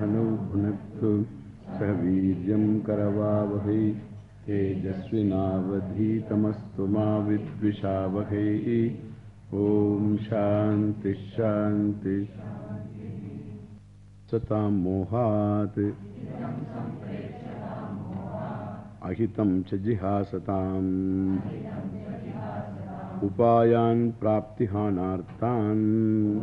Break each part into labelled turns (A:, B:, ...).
A: धनु भुनक्तु सह वीर्यं करवावहै, तेजस्विनावधीतमस्तु मा विद्विषावहै। ॐ शान्ति शान्ति। सतां मोहात्। अहितं च जिहासताम्। उपायान् प्राप्तिहानार्तान्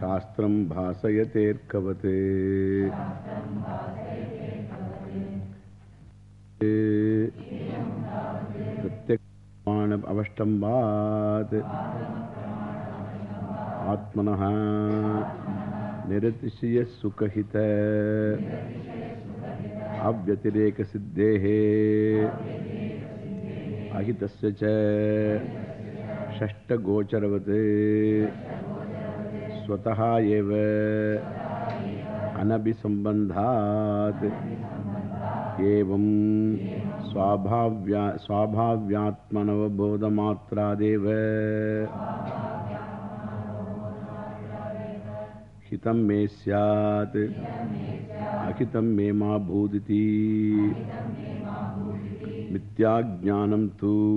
A: शास्त्र भाषयतेर्कवते प्रत्यक्षण आत्मनः निरतिशय सुखहित अव्यतिरेक अहितस्य च षष्टगोचरवत् स्वतः एव। अनभिसम्बन्धात्। एवं स्वाभाव्या, स्वाभाव्यात्मनवबोधमात्रादेव। हितं मे स्यात्। अहितं मे मा भूदिति। मिथ्याज्ञानं तु।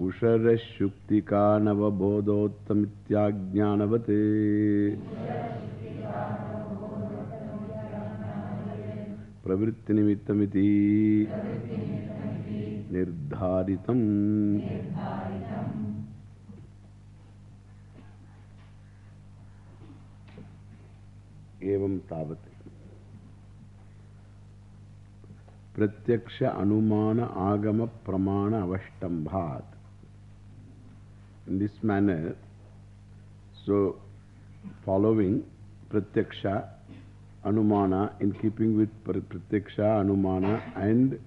A: उषरशुक्तिकानवबोधोत्तमित्याज्ञानवत्। प्रवृत्तिनिमित्तमिति निर्धारितम्। एवं तावत्। प्रत्यक्ष अनुमान आगम प्रमाण avashtambhat. In this manner, so following pratyaksha, anumana, in keeping with pratyaksha, anumana and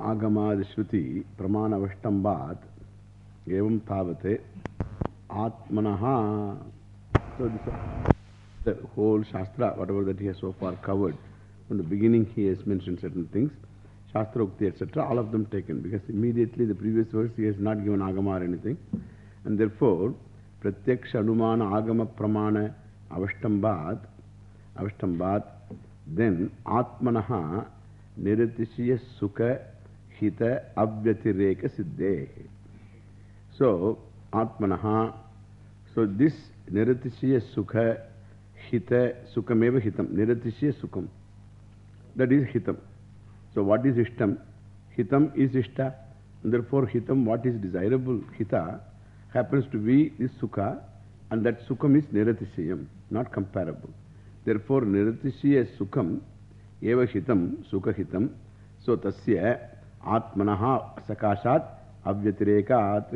A: agama shruti, pramana avashtambhat, evam thavate, atmanaha. So this, the whole shastra, whatever that he has so far covered, from the beginning he has mentioned certain things, Shastra Ukti, etc., all of them taken, because immediately the previous verse he has not given Agama or anything. And therefore, Pratyaksha Anumana Agama Pramana Avashtambat, Avashtambat, then Atmanaha Niratishiya Sukha Hita Avyatireka Siddhe. So, Atmanaha, so this Niratishiya Sukha Hita Sukhameva Hitam, Niratishiya Sukham. That is Hitam. So what is Ishtam? Hitam is Ishta. And therefore Hitam, what is desirable, Hita, happens to be this Sukha. And that Sukham is Niratishayam, not comparable. Therefore Niratishaya Sukham, Eva Hitam, Sukha Hitam. So Tasya Atmanaha Sakashat Avyatirekat.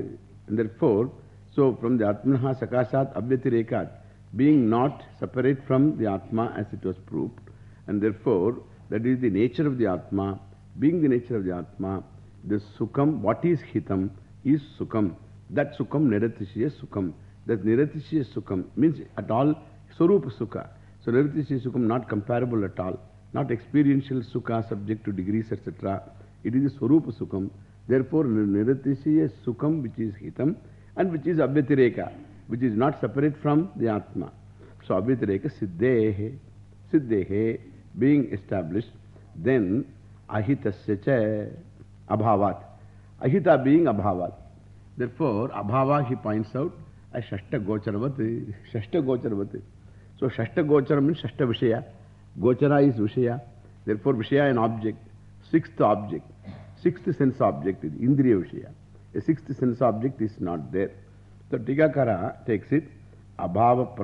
A: And therefore, so from the Atmanaha Sakashat Avyatirekat, being not separate from the Atma as it was proved. And therefore, that is the nature of the Atma. Being the nature of the Atma, the Sukham, what is Hitam, is Sukham. That Sukham, Niratishya Sukham. That Niratishya Sukham means at all Swarupa Sukha. So Niratishya Sukham not comparable at all. Not experiential Sukha subject to degrees, etc. It is the Swarupa Sukham. Therefore, Niratishya Sukham, which is Hitam, and which is Abhyatireka, which is not separate from the Atma. So Abhyatireka Siddhehe. Siddhehe being established, then ahitasya cha abhavat. Ahita being abhavat. Therefore, abhava he points out as shashta gocharavat. Shashta gocharavat. So, shashta gochara means shashta vishaya. Gochara is vishaya. Therefore, vishaya an object. Sixth object. Sixth sense object is indriya vishaya. A sixth sense object is not there. So, Tikakara takes it abhava.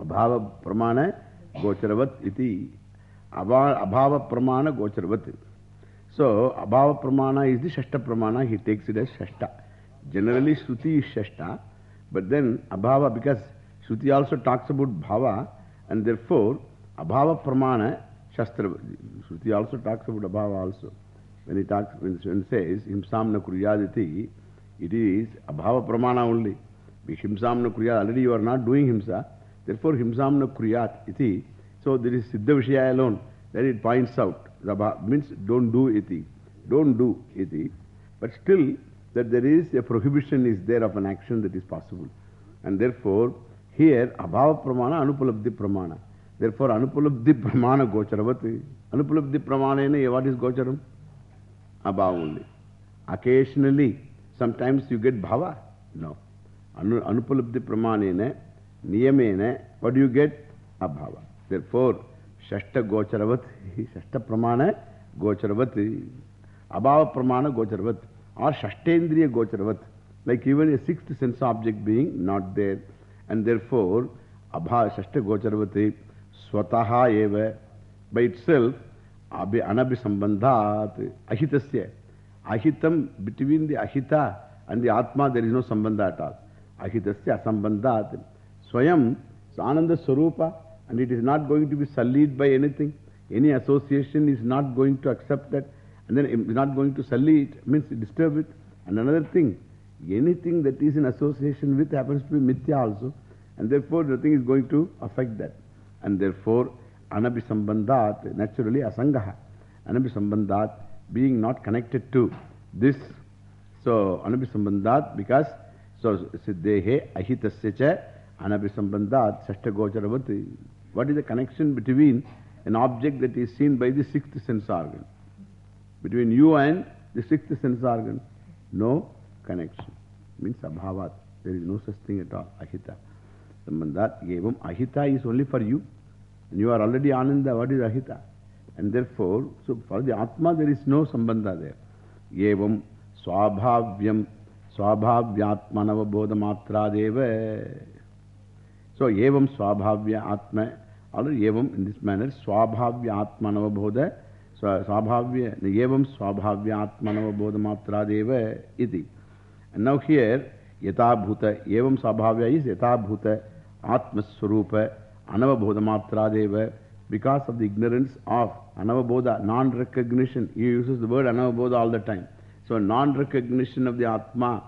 A: अभाव प्रमाण गोचरवत इति। अभाव प्रमाण गोचरवत। सो अभाव प्रमाण is the षष्ठ प्रमाण he takes it as षष्ठ। जनरली श्रुति इज़ षष्ठ बट देन अभाव बिकॉज़ श्रुति आल्सो टॉक्स अबाउट भाव एंड देर फोर अभाव प्रमाण शास्त्र, श्रुति आल्सो टॉक्स अबाउट अभाव also when he talks, when he says himsam na kuryad iti it is abhava pramana only bhimsam na kuryad already you are not doing Therefore, himsam na kuryat iti. So, there is siddha vishaya alone. Then it points out. Rabha Means don't do iti. Don't do iti. But still, that there is a prohibition is there of an action that is possible. And therefore, here, abhava pramana, anupalabdhi pramana. Therefore, anupalabdhi pramana gocharavati. Anupalabdhi pramana, what is gocharam? Abhava only. Occasionally, sometimes you get bhava. No. Anu, anupalabdhi pramanena, niyamena, what do you get? Abhava. Therefore, shashta gocharavati, shashta pramana gocharavati. Abhava pramana gocharavati. Or shashtendriya gocharavati. Like even a sixth sense object being not there. And therefore, abha shashta gocharavati swataha eva. By itself, abhi anabhisambandhat ahitasya. Ahitam, between the ahita and the atma, there is no sambandha at all. Ahitasya asambandhat. Swayam, ananda swarupa, and it is not going to be sullied by anything. Any association is not going to accept that, and then it is not going to sully it, means disturb it. And another thing, anything that is in association with happens to be mithya also, and therefore nothing is going to affect that. And therefore, anabhisambandhat, naturally asangaha. Anabhisambandhat, being not connected to this. So, anabhisambandhat, because, so, siddhehe ahitasya cha anabhisambandhat sashtagocharavati. What is the connection between an object that is seen by the sixth sense organ? Between you and the sixth sense organ? No connection. Means abhavat. There is no such thing at all. Ahita. Sambandhat. Evam. Ahita is only for you. And you are already Ananda. What is Ahita? And therefore, so for the Atma there is no Sambandha there. Evam. Swabhavyam. Swabhavyatmanava bodhamatra deva. So, evam swabhavya atma. Or evam in this manner. Swabhavya atmanava bodha. Swabhavya. Evam swabhavya atmanava bodhamatra deva. Iti. And now here, Yatabhuta, Evam Sabhavya is Yatabhuta, Atmaswarupa, Anavabodhamatra Deva. Because of the ignorance of Anavabodha, non-recognition. He uses the word Anavabodha all the time. So, non-recognition of the Atma,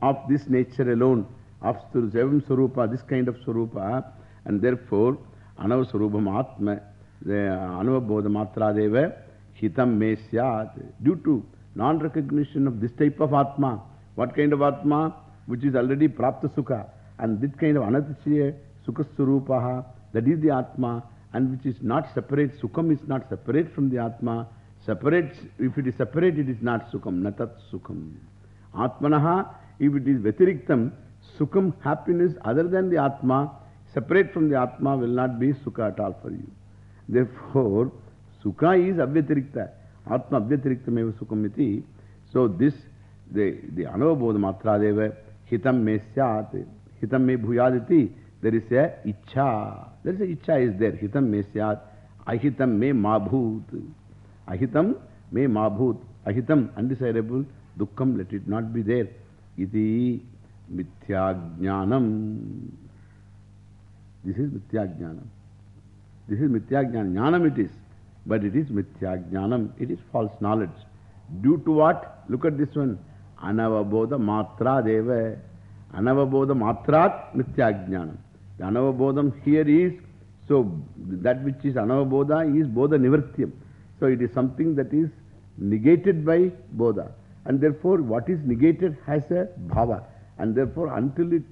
A: of this nature alone, of Evam Swarupa, this kind of Swarupa, and therefore, Anavaswarupam Atma, the uh, Anavabodhamatra Deva, Hitam Me Syat. Due to non-recognition of this type of Atma, what kind of Atma? Which is already Prapta Sukha. And this kind of Anatachya Sukha Surupaha, that is the Atma, and which is not separate. Sukham is not separate from the Atma. Separate, if it is separate, it is not Sukham, Natat Sukham. Atmanaha, if it is Vetiriktam, Sukham, happiness other than the Atma, separate from the Atma will not be Sukha at all for you. Therefore, Sukha is Avyatirikta. Atma Avyatiriktam eva Sukham iti. So this the, the Anavabodha Matra Deva, Hitam me Hitam me Bhuyaditi, there is a Icha. There is a Icha is there, Hitam me Ahitam me Mabhut. Ahitam me Mabhut. Ahitam, undesirable, Dukkham, let it not be there. Iti Mithyajnanam. This is Mithyajnanam. This is Mithyajnanam. Jnanam it is, but it is Mithyajnanam. It is false knowledge. Due to what? Look at this one. Anavabodha matra deva. Anavabodha matrat mityajnanam. The anavabodham here is, so that which is anavabodha is bodha nivartyam. So it is something that is negated by bodha. And therefore what is negated has a bhava. And therefore until it,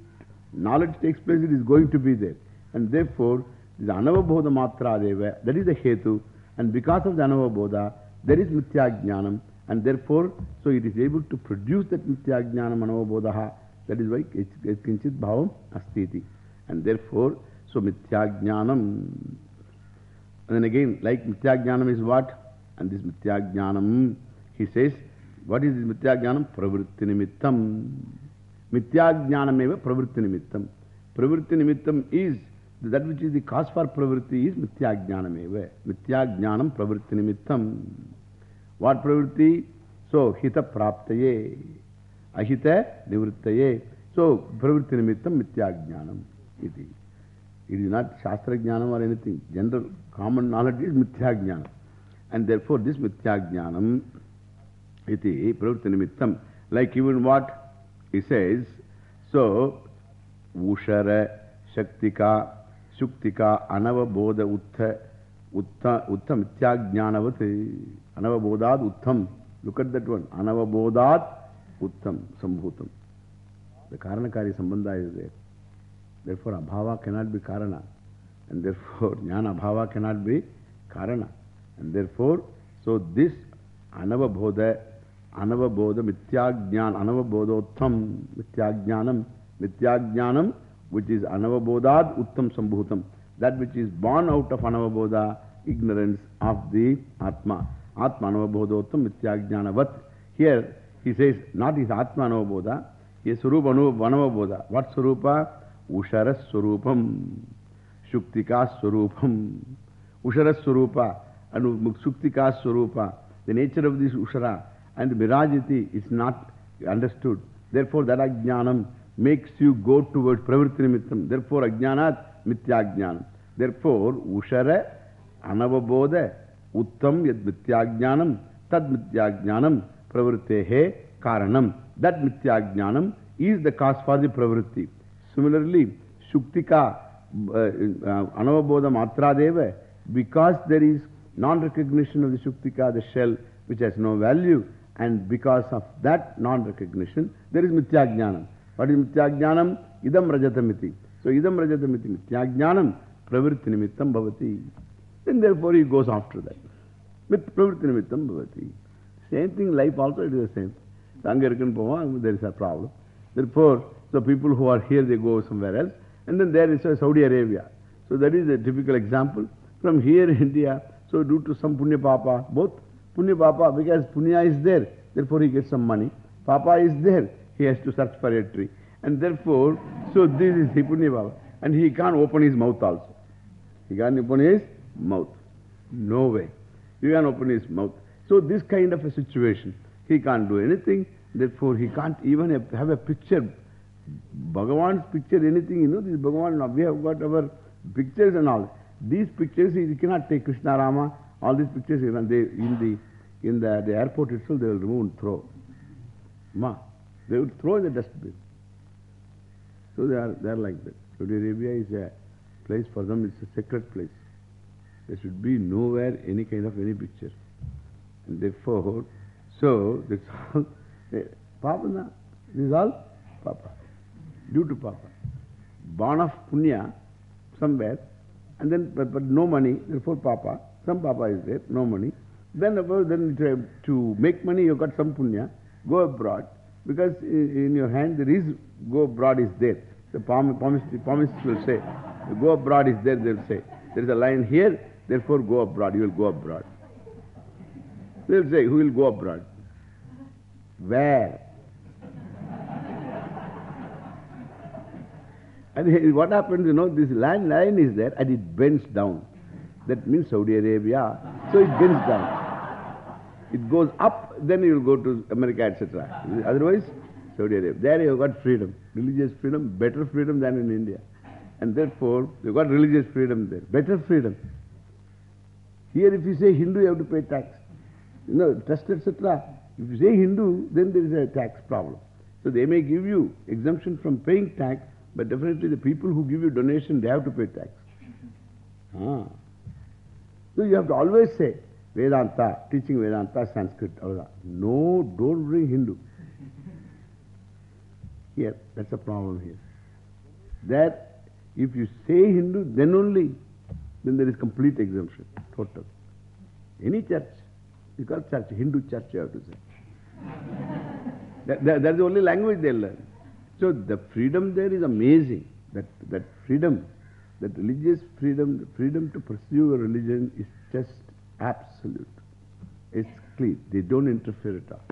A: knowledge takes place, it is going to be there. And therefore, the anavabodha matra deva, that is the hetu. And because of the anavabodha, there is mityajnanam. And therefore, so it is able to produce that Nityajnana Manavabodhaha. That is why Kinchit Bhavam Astiti. And therefore, so Mityajnanam. And then again, like Mityajnanam is what? And this Mityajnanam, he says, what is this Mityajnanam? Pravritti Nimittam. Mityajnanam eva Pravritti Nimittam. Pravritti Nimittam is that which is the cause for Pravritti is Mityajnanam eva. Mityajnanam Pravritti Nimittam. What pravritti? So, hita praptaye, ahita nivrittaye. So, pravritti nimittam mityajnanam. Iti. It is not shastra jnanam or anything. General common knowledge is mityajnanam. And therefore, this mityajnanam iti pravritti nimittam. Like even what he says, so, ushara, shaktika, shuktika, anavabodha uttha, uttha, uttha mityajnanavati. Anavabodhat uttham. Look at that one. Anavabodhat Uttam, Sambhutam. The Karanakari Sambandha is there. Therefore, Abhava cannot be Karana. And therefore, Jnana Abhava cannot be Karana. And therefore, so this Anavabodha, Uttam Sambhutam. That which is born out of Anavabodha, ignorance of the Atma. Atma Anavabodhottam Mityajnanavat. Here, he says, not his Atma Anavabodha, he is Surupa Anavabodha. What Surupa? Ushara Surupam. Shuktika Surupam. Ushara Surupa. And Shuktika Surupa. The nature of this Ushara and Mirajiti is not understood. Therefore, that Ajnanam makes you go towards Pravritti Nimittam. Therefore, Ajnanat Mityajnanam. Therefore, Ushara Anavabodha Uttam Yad Mityajnanam Tad Mityajnanam Pravrittehe Karanam. That Mityajnanam is the cause for the Pravritti. Similarly, Shuktika uh, uh, Anavabodha Matradeva, because there is non-recognition of the Shuktika, the shell, which has no value, and because of that non-recognition, there is Mityajnanam. What is Mityajnanam? Idam Rajatamiti. So Idam Rajatamiti Mityajnanam Pravritti Nimittam Bhavati. Then therefore he goes after that. With Pravritti Nimittam Bhavati. Same thing, life also it is the same. There is a problem. Therefore, so people who are here, they go somewhere else. And then there is Saudi Arabia. So that is a typical example. From here, India, so due to some Punya Papa, both Punya Papa, because Punya is there, therefore he gets some money. Papa is there, he has to search for a tree. And therefore, so this is Punya Papa. And he can't open his mouth also. He can't open his mouth. No way. He can't open his mouth. So this kind of a situation, he can't do anything. Therefore, he can't even have, have a picture. Bhagavan's picture, anything, you know, this Bhagavan, we have got our pictures and all. These pictures, he cannot take Krishna Rama, all these pictures, they, in, the, in the, the airport itself, they will remove and throw. Ma, they will throw in the dustbin. So they are, they are like that. Saudi Arabia is a place for them, it's a sacred place. There should be nowhere any kind of any picture. And therefore, so that's all. Eh, Papa, na, this is all Papa. Due to Papa. Born of Punya, somewhere, and then, but, but no money, therefore Papa. Some Papa is there, no money. Then, of course, then to, make money, you got some Punya, go abroad, because in, in your hand there is, go abroad is there. The promise will say, go abroad is there, they'll say. There is a line here, therefore go abroad, you will go abroad. They'll say, who will go abroad? Where? And what happens, you know, this line, line is there and it bends down. That means Saudi Arabia. So it bends down. It goes up, then you will go to America, etc. Otherwise, Saudi Arabia. There you have got freedom, religious freedom, better freedom than in India. And therefore, you got religious freedom there, better freedom. Here, if you say Hindu, you have to pay tax. You know, trust, etc. If you say Hindu, then there is a tax problem. So they may give you exemption from paying tax, but definitely the people who give you donation, they have to pay tax. Ah. So you have to always say, Vedanta, teaching Vedanta, Sanskrit. No, don't bring Hindu. Here, that's a problem here. That if you say Hindu, then only, then there is complete exemption, total. Any church, you call church, Hindu church you have to say. that, that, that's the only language they learn. So the freedom there is amazing. That, that freedom, that religious freedom, freedom to pursue a religion is just absolute. It's clean. They don't interfere at all.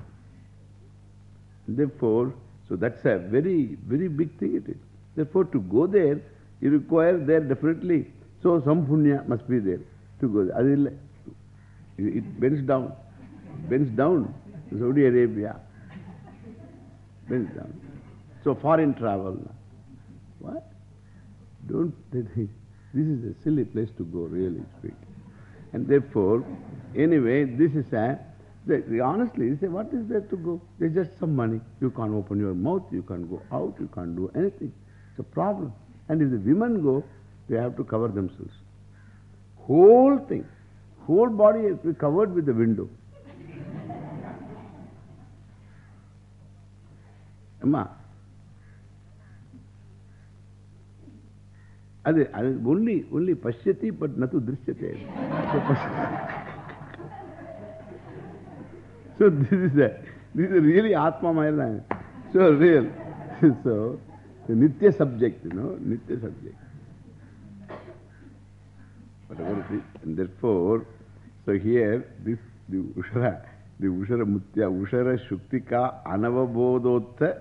A: Therefore, so that's a very, very big thing it is. Therefore, to go there, you require there definitely. So some punya must be there to go there. It bends down. Bends down. Saudi Arabia. Bends down. So foreign travel. What? Don't, this is a silly place to go, really speaking. And therefore, anyway, this is a, they, honestly, say, what is there to go? There's just some money. You can't open your mouth, you can't go out, you can't do anything. It's a problem. And if the women go, they have to cover themselves. Whole thing, whole body has to be covered with the window. Amma. Adhi, only, only pashyati, but natu drishyate. So, so this is a, this is a really Atma Maya. So real. so, the Nitya subject, you know, Nitya subject. Whatever it is. And therefore, so here, this, the Ushara, the Ushara Mutya, Ushara Shuktika Anavabodotta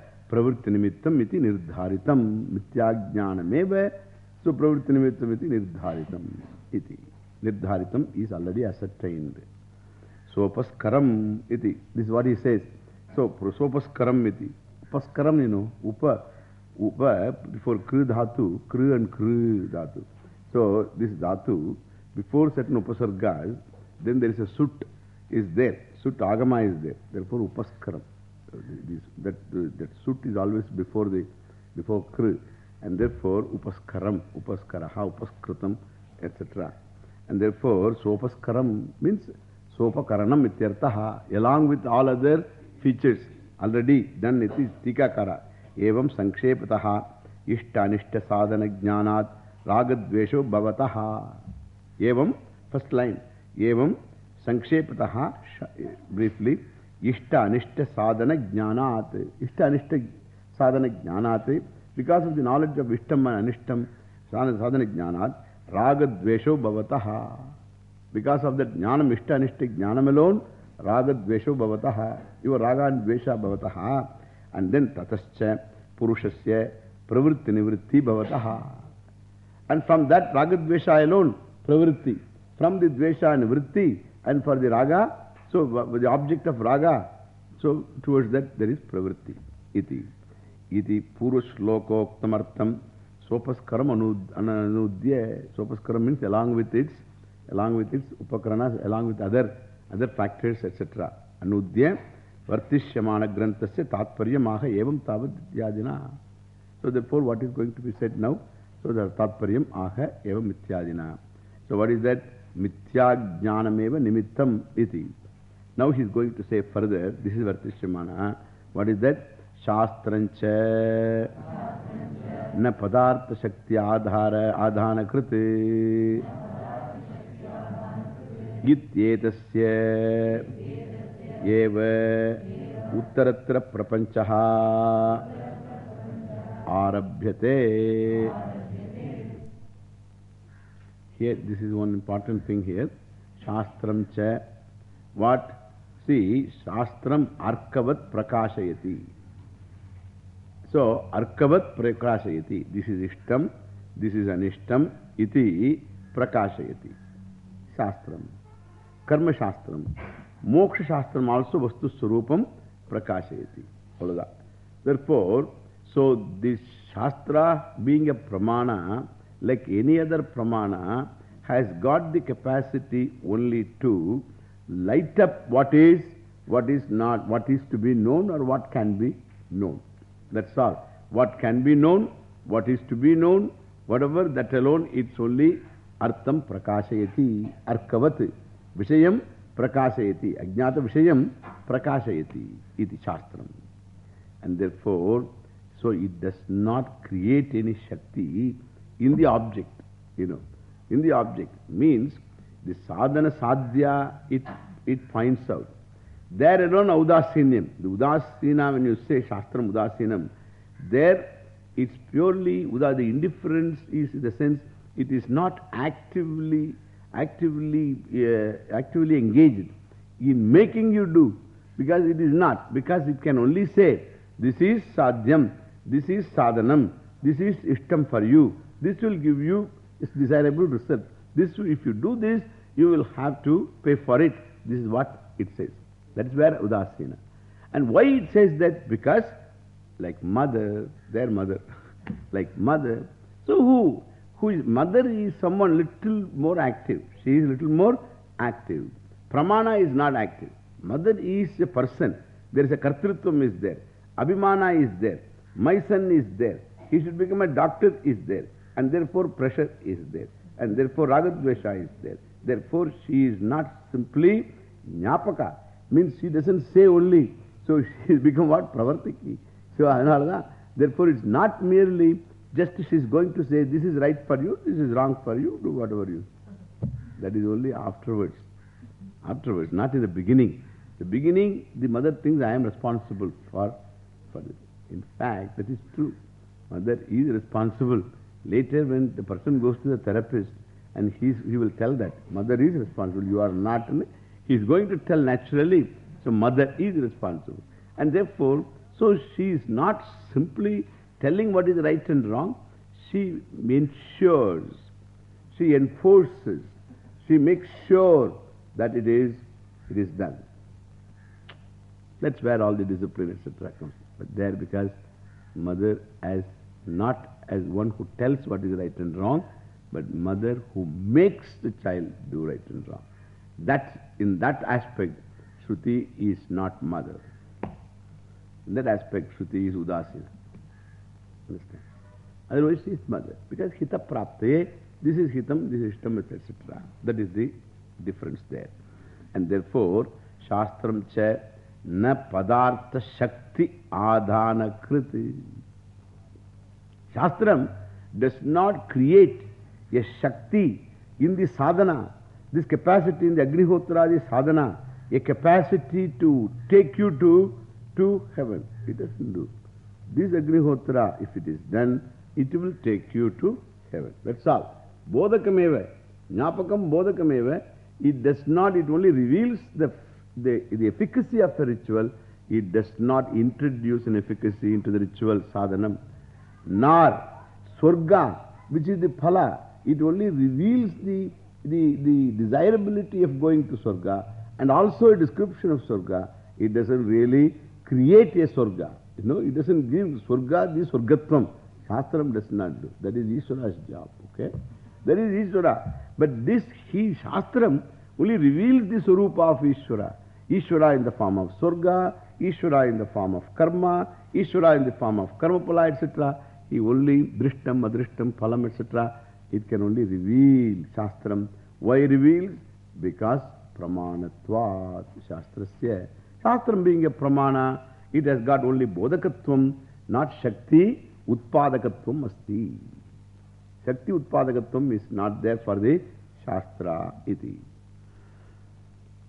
A: So Pravritti Nimittam iti Nirdharitam Mithya So Pravritti Nimittam iti Nirdharitam iti. Nirdharitam is already ascertained. Sopaskaram iti. This is what he says. So, Sopaskaram iti. Upaskaram, you know, Upa, Upa, before Kru Dhatu, Kru and Kru Dhatu. So, this Dhatu, before certain Upasargas, then there is a Sut is there. Sut Agama is there. Therefore, Upaskaram. This, that, that Sut is always before the, before Kru. And therefore, Upaskaram, Upaskaraha, Upaskritam, etc. And therefore, Sopaskaram means Sopakaranam ityartaha, along with all other features already done, it is Tikakara. Evam Sankshepataha, Ishtanishta Sadhana Jnanat, Ragadvesho Bhavataha. Evam, first line. Evam Sankshepataha, briefly, इष्ट अनिष्ट साधन ज्ञानात इष्ट अनिष्ट साधन ज्ञानात because of the knowledge of इष्टम and अनिष्टम साधन ज्ञानात रागद्वेशो भवत. बिकॉज़ ऑफ़ द ज्ञानम इष्ट अनिष्ट ज्ञानमेलोन रागद्वेशो भवत. इव रागा द्वेश भवत. एंड देन ततच पुरुष से प्रवृत्ति निवृत्ति भवत एंड फ्रॉम दैट प्रवृत्ति फ्रॉम द द्वेश निवृत्ति एंड फॉर दि रागा so the object of Raga, so towards that there is Pravritti. Iti. Iti Purush Lokoktamartam Sopaskaram Anudya. Sopaskaram means along with its along with its upakranas, along with other, other factors, etc. Anudya Vartishyamana Grantasya Tatparyamaha Evam Tavad Mityadina. So therefore, what is going to be said now? So the Tatparyam Aha Evam Mityadina. So what is that? Mithya Jnanameva Nimittam Iti. Now he is going to say further, this is Vartishyamana. What is that? Shastrancha Na Padartha Shakti Adhara Adhana Kriti. इत्येतस्य एव उत्तरत्र प्रपञ्चः आरभ्यते Here, this is one important thing here. Shastram cha. What? See, Shastram arkavat prakashayati. So, arkavat prakashayati. This is ishtam, this is anishtam, iti prakashayati. Shastram. Karma Shastram. Moksha Shastram also Vastu Surupam Prakashayati. Therefore, so this Shastra being a Pramana, like any other Pramana, has got the capacity only to light up what is, what is not, what is to be known or what can be known. That's all. What can be known, what is to be known, whatever, that alone, it's only Artham Prakashayati, Arkavat, Vishayam Prakashayati, Ajnata Vishayam Prakashayati, iti Shastram. And therefore, so it does not create any Shakti in the object, you know. In the object means the sadhana sadhya, it, it finds out. There alone Udasinyam. The Udasina, when you say Shastram Udasinam, there it's purely Uda, the indifference is in the sense it is not actively, actively, uh, actively engaged in making you do. Because it is not. Because it can only say, this is sadhyam, this is sadhanam, this is ishtam for you. This will give you its desirable result. This, if you do this, you will have to pay for it. This is what it says. That is where Udasina. And why it says that? Because like mother, their mother, like mother. So who? Who is, mother is someone little more active. She is little more active. Pramana is not active. Mother is a person. There is a kartrutvam is there. Abhimana is there. My son is there. He should become a doctor is there. And therefore pressure is there. And therefore ragadvesha is there. Therefore she is not simply jnapaka. Means she doesn't say only. So she has become what? Pravartiki. So therefore it's not merely just she is going to say this is right for you, this is wrong for you, do whatever you. That is only afterwards. Afterwards, not in the beginning. The beginning, the mother thinks I am responsible for, for this. In fact, that is true. Mother is responsible. Later, when the person goes to the therapist and he's, he will tell that mother is responsible, you are not. He is going to tell naturally. So, mother is responsible. And therefore, so she is not simply telling what is right and wrong. She ensures, she enforces, she makes sure that it is, it is done. That's where all the discipline, etc. comes. But there, because mother has not as one who tells what is right and wrong, but mother who makes the child do right and wrong. That, in that aspect, Shruti is not mother. In that aspect, Shruti is Udasina. Understand? Otherwise, she is mother. Because Hita Prapte, this is Hitam, this is Ishtam, etc. That is the difference there. And therefore, Shastram cha na padartha shakti adhana kriti. Shastram does not create a Shakti in the sadhana, this capacity in the Agnihotra, the sadhana, a capacity to take you to, to heaven. It doesn't do. This Agnihotra, if it is done, it will take you to heaven. That's all. Bodhakameva, Nyapakam Bodhakameva, it does not, it only reveals the, the, the efficacy of the ritual. It does not introduce an efficacy into the ritual sadhanam. Nor Swarga, which is the phala, it only reveals the, the, the desirability of going to Swarga and also a description of Swarga. It doesn't really create a Swarga. You know, it doesn't give Swarga the Swargatvam. Shastram does not do. That is Ishwara's job. Okay? That is Ishwara. But this, he, Shastram, only reveals the Swarupa of Ishwara. Ishwara in the form of Swarga, Ishwara in the form of Karma, Ishwara in the form of Karmapala, etc. He only Drishtam, Adrishtam, Phalam, etc. It can only reveal Shastram. Why reveals? Because Pramanatvat Shastrasya. Shastram being a Pramana, it has got only Bodhakatvam, not Shakti, Utpadakatvam asti. Shakti Utpadakatvam is not there for the Shastra iti.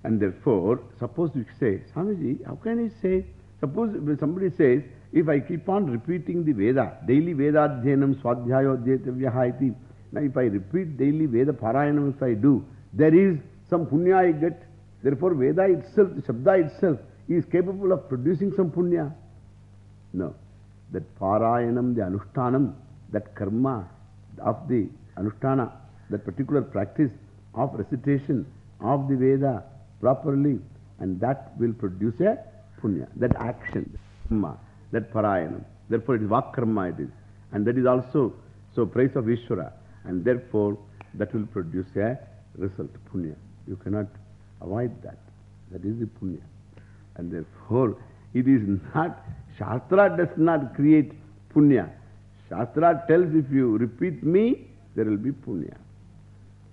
A: And therefore, suppose you say, Swamiji, how can I say, suppose somebody says, if I keep on repeating the Veda, daily Veda Adhyanam Swadhyayo Adhyatavyaha iti, now if I repeat daily Veda Parayanam if I do, there is some punya I get. Therefore Veda itself, the Shabda itself, is capable of producing some punya. No. That Parayanam, the Anushtanam, that karma of the Anushtana, that particular practice of recitation of the Veda properly, and that will produce a punya, that action, karma that parayanam. Therefore, it is vakarma it is. And that is also, so praise of Ishvara. And therefore, that will produce a result, punya. You cannot avoid that. That is the punya. And therefore, it is not, Shastra does not create punya. Shastra tells if you repeat me, there will be punya.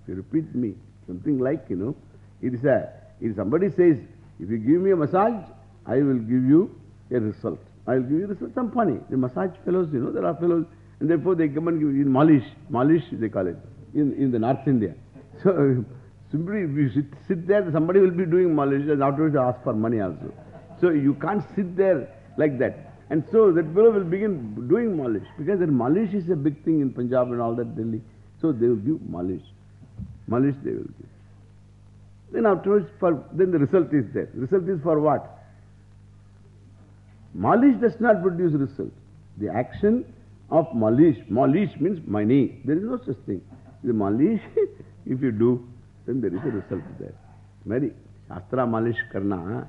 A: If you repeat me, something like, you know, it is a, if somebody says, if you give me a massage, I will give you a result. I'll give you some funny. The massage fellows, you know, there are fellows, and therefore they come and give you in malish, malish they call it, in, in the North India. So, simply if you sit, sit there, somebody will be doing malish and afterwards they ask for money also. So you can't sit there like that. And so that fellow will begin doing malish because that malish is a big thing in Punjab and all that Delhi. So they will give malish. Malish they will give. Then afterwards, for, then the result is there. Result is for what? Malish does not produce result. The action of malish, malish means money. There is no such thing. The malish, if you do, then there is a result there. Very. Shastra malish karna.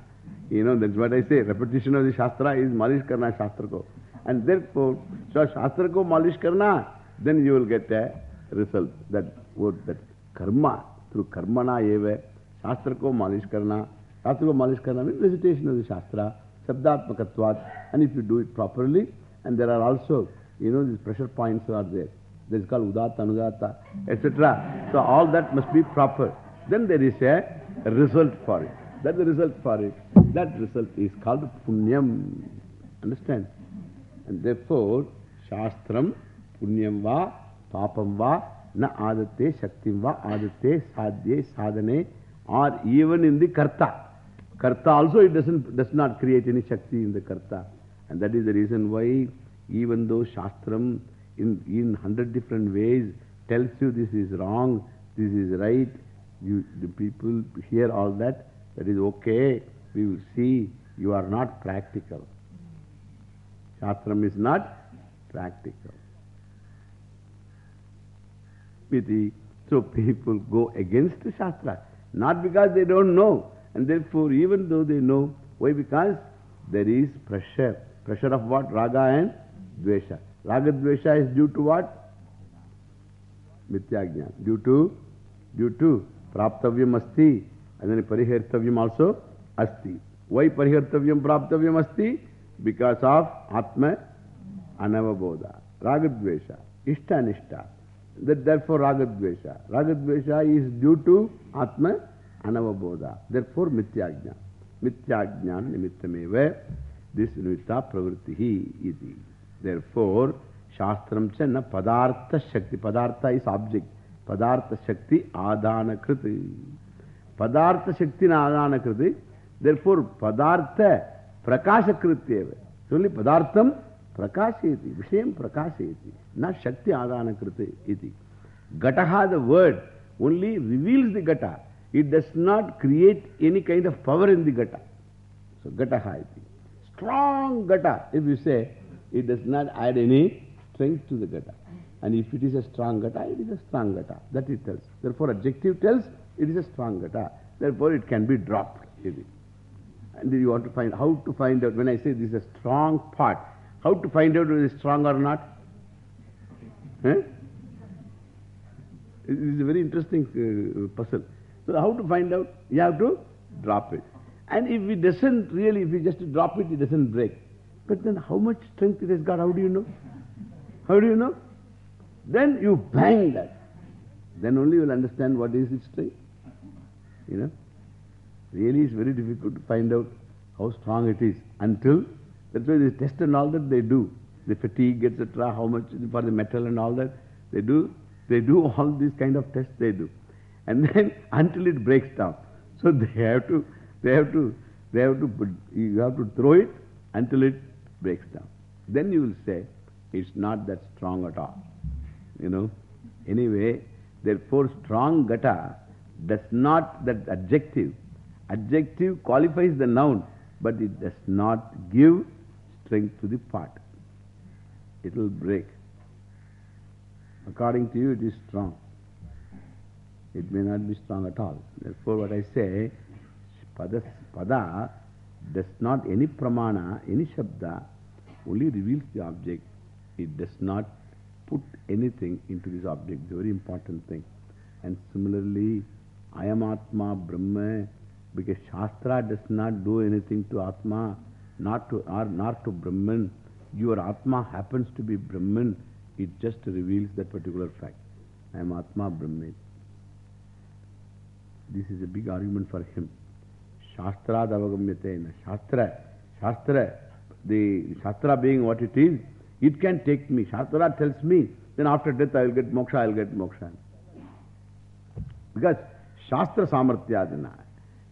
A: You know, that's what I say. Repetition of the Shastra is malish karna Shastra ko. And therefore, so Shastra ko malish karna, then you will get a result. That word, that karma, through karmana eva, Shastra ko malish karna. Shastra ko malish karna means recitation of the Shastra, Sabdatmakatvat. And if you do it properly, and there are also, you know, these pressure points are there. This is called Udata, Anudata, etc. So all that must be proper. Then there is a result for it. That's the result for it. That result is called Punyam. Understand? And therefore, Shastram, Punyam va, Papam va, na adate, Shaktim va, adate, sadhye, sadhane, or even in the Karta. Karta also it doesn't, does not create any Shakti in the Karta. And that is the reason why even though Shastram in, in hundred different ways tells you this is wrong, this is right, you, the people hear all that, that is okay, we will see you are not practical. Shastram is not practical. So people go against the Shastra, not because they don't know, and therefore even though they know, why? Because there is pressure. Pressure of what? Raga and Dvesha. Raga Dvesha is due to what? Mityagyan. Due to, due to Praptavyam Asti. And then Parihartavyam also Asti. Why Parihartavyam Praptavyam Asti? Because of Atma Anavabodha. Ragadvesha. Ishta Nishta. That, therefore Ragadvesha. Ragadvesha is due to Atma Object. Padartha Shakti Adana Kriti. Padartha Shakti na Adana Kriti. Therefore, Padartha Prakasha Krityeva. It's only Padartham Prakashayati. Vishayam Prakashayati. Not Shakti Adana Kriti iti. Gataha, the word, only reveals the Gata. It does not create any kind of power in the Gata. So, Gataha iti. Strong Gata, if you say, it does not add any strength to the Gata. And if it is a strong Gata, it is a strong Gata. That it tells. Therefore, adjective tells it is a strong Gata. Therefore, it can be dropped. And you want to find how to find out. When I say this is a strong part, how to find out whether it is strong or not? It is a very interesting uh, puzzle. So, how to find out? You have to drop it. And if it doesn't really, if you just drop it, it doesn't break. But then how much strength it has got, how do you know? How do you know? Then you bang that. Then only you will understand what is its strength. You know? Really it's very difficult to find out how strong it is until, that's why they test and all that they do. The fatigue, etc., how much for the metal and all that, they do, they do all these kind of tests they do. And then until it breaks down. So they have to, they have to, they have to, put, you have to throw it until it breaks down. Then you will say, it's not that strong at all. You know? Anyway, therefore strong gata does not, that adjective, adjective qualifies the noun, but it does not give strength to the part. It will break. According to you, it is strong. It may not be strong at all. Therefore, what I say, pada, pada does not, any pramana, any shabda, only reveals the object. It does not put anything into this object. It's a very important thing. And similarly, I am Atma, Brahma, because Shastra does not do anything to Atma, not to, or not to Brahman. Your Atma happens to be Brahman. It just reveals that particular fact. I am Atma, Brahman. This is a big argument for him. Shastra davagamyate. Shastra, Shastra, the Shastra being what it is, it can take me. Shastra tells me, then after death I will get moksha, I will get moksha. Because Shastra samartyadina.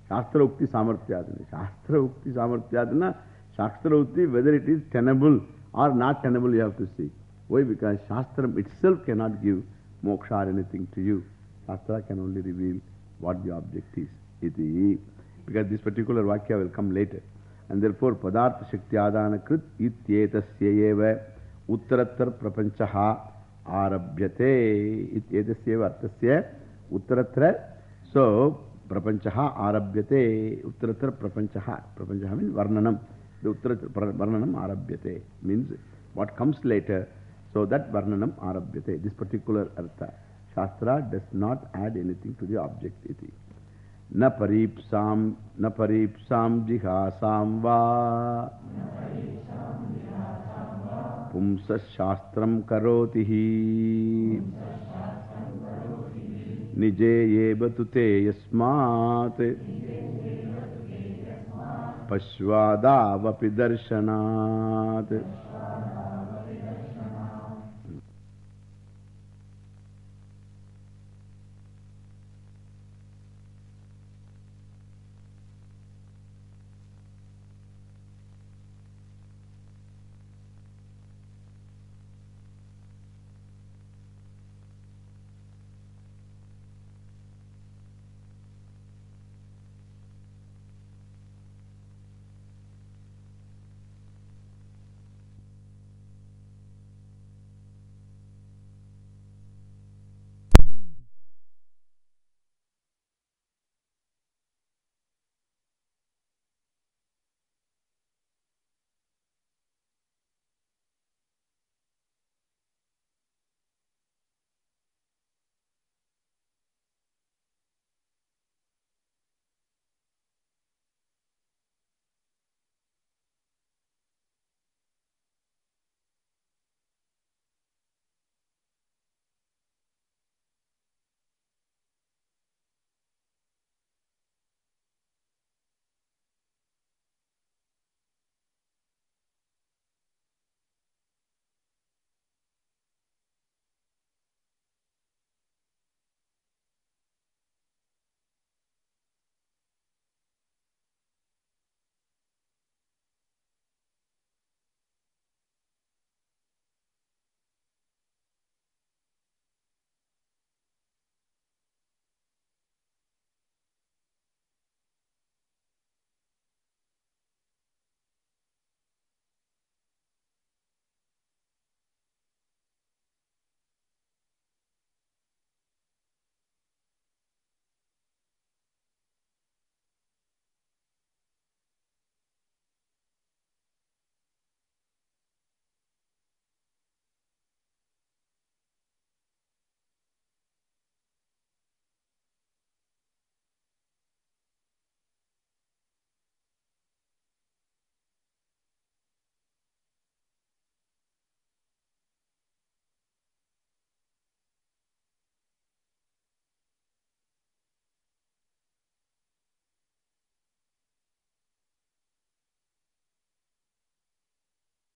A: Shastra ukti samartyadina. Shastra ukti samartyadina. Shastra ukti, whether it is tenable or not tenable, you have to see. Why? Because Shastra itself cannot give moksha or anything to you. Shastra can only reveal what the object is. Iti. Because this particular vakya will come later. And therefore, Padartha Shakti Adana Krit Ityetasya Uttaratar Prapanchaha Arabhyate Ityetasya Artasya Uttaratra. So, Prapanchaha Arabhyate Uttaratar Prapanchaha. Prapanchaha means Varnanam. The Uttara Varnanam Arabhyate means what comes later. So that Varnanam Arabhyate, this particular Artha. Shastra does not add anything to the object iti. Na paripsam, na paripsam jihasam va. Pumsa shastram karotihi. Nije yebatu te yasmat. Pashvadavapi darshanat.